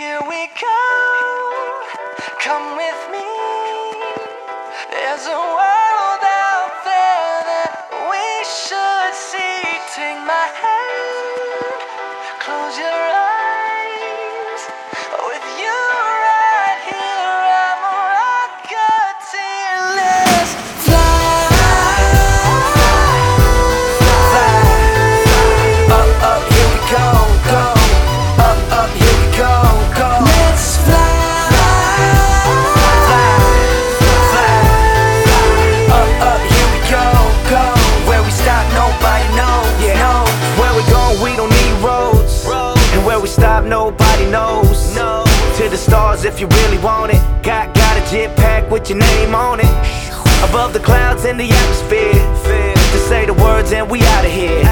Here we go. Come with me. There's a world out there that we should see. Take my hand. Close your eyes. The stars if you really want it. Got, got a jet pack with your name on it. Above the clouds in the atmosphere. Just say the words and we out of here.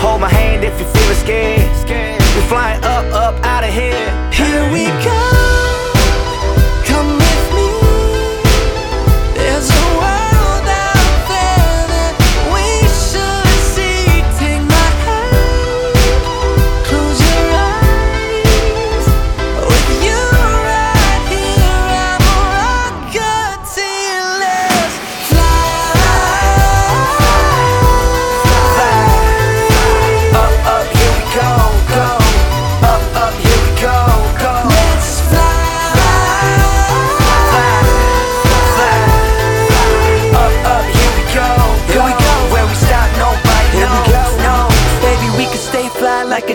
Hold my hand if you're feeling scared. We're flying up, up, out